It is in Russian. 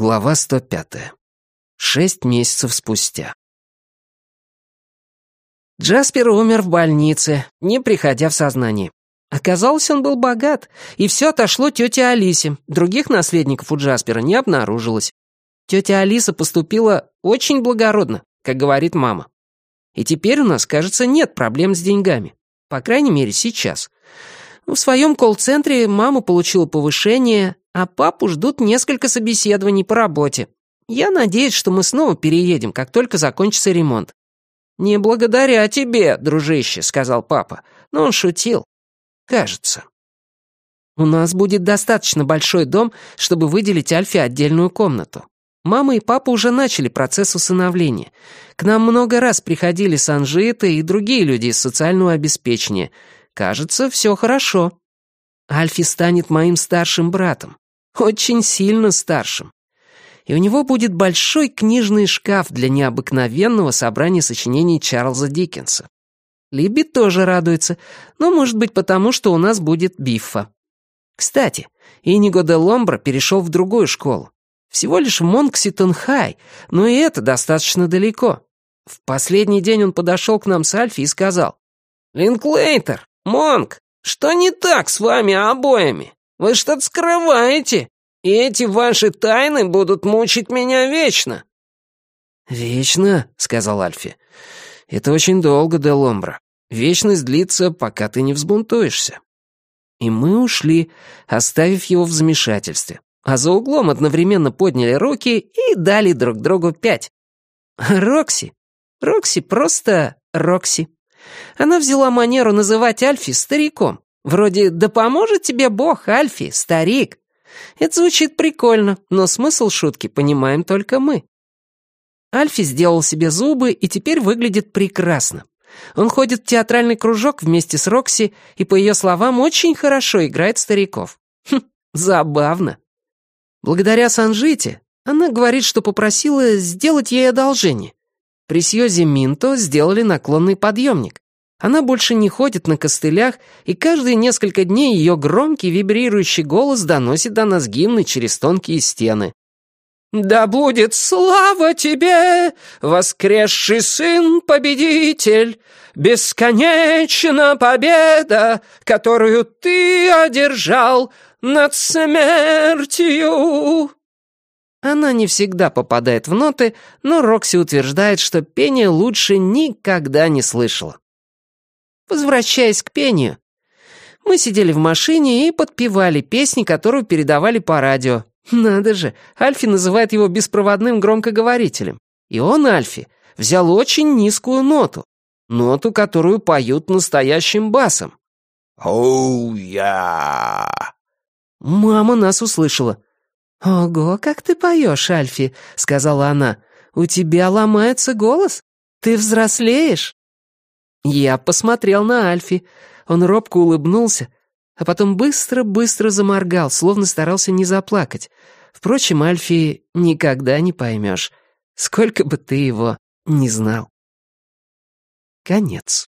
Глава 105. Шесть месяцев спустя. Джаспер умер в больнице, не приходя в сознание. Оказалось, он был богат, и все отошло тете Алисе. Других наследников у Джаспера не обнаружилось. Тетя Алиса поступила очень благородно, как говорит мама. И теперь у нас, кажется, нет проблем с деньгами. По крайней мере, сейчас. В своем колл-центре мама получила повышение, а папу ждут несколько собеседований по работе. Я надеюсь, что мы снова переедем, как только закончится ремонт». «Не благодаря тебе, дружище», — сказал папа, но он шутил. «Кажется». «У нас будет достаточно большой дом, чтобы выделить Альфе отдельную комнату. Мама и папа уже начали процесс усыновления. К нам много раз приходили санжиты и другие люди из социального обеспечения. Кажется, все хорошо. Альфи станет моим старшим братом. Очень сильно старшим. И у него будет большой книжный шкаф для необыкновенного собрания сочинений Чарльза Диккенса. Либи тоже радуется, но, может быть, потому, что у нас будет Биффа. Кстати, Иниго де Ломбро перешел в другую школу. Всего лишь в Монкситон-Хай, но и это достаточно далеко. В последний день он подошел к нам с Альфи и сказал, «Линклейтер, Монк, что не так с вами обоими? Вы что-то скрываете, и эти ваши тайны будут мучить меня вечно». «Вечно», — сказал Альфи. «Это очень долго, Деломбра. Вечность длится, пока ты не взбунтуешься». И мы ушли, оставив его в замешательстве. А за углом одновременно подняли руки и дали друг другу пять. Рокси. Рокси просто Рокси. Она взяла манеру называть Альфи стариком. Вроде «Да поможет тебе Бог, Альфи, старик». Это звучит прикольно, но смысл шутки понимаем только мы. Альфи сделал себе зубы и теперь выглядит прекрасно. Он ходит в театральный кружок вместе с Рокси и, по ее словам, очень хорошо играет стариков. Хм, забавно. Благодаря Санжите она говорит, что попросила сделать ей одолжение. При Сьозе Минто сделали наклонный подъемник. Она больше не ходит на костылях, и каждые несколько дней ее громкий вибрирующий голос доносит до нас гимны через тонкие стены. «Да будет слава тебе, воскресший сын-победитель, бесконечна победа, которую ты одержал над смертью!» Она не всегда попадает в ноты, но Рокси утверждает, что пение лучше никогда не слышала. Возвращаясь к пению, мы сидели в машине и подпевали песни, которую передавали по радио. Надо же, Альфи называет его беспроводным громкоговорителем. И он, Альфи, взял очень низкую ноту. Ноту, которую поют настоящим басом. «Оу-я!» Мама нас услышала. «Ого, как ты поешь, Альфи», — сказала она. «У тебя ломается голос? Ты взрослеешь?» Я посмотрел на Альфи. Он робко улыбнулся, а потом быстро-быстро заморгал, словно старался не заплакать. Впрочем, Альфи никогда не поймешь, сколько бы ты его не знал. Конец.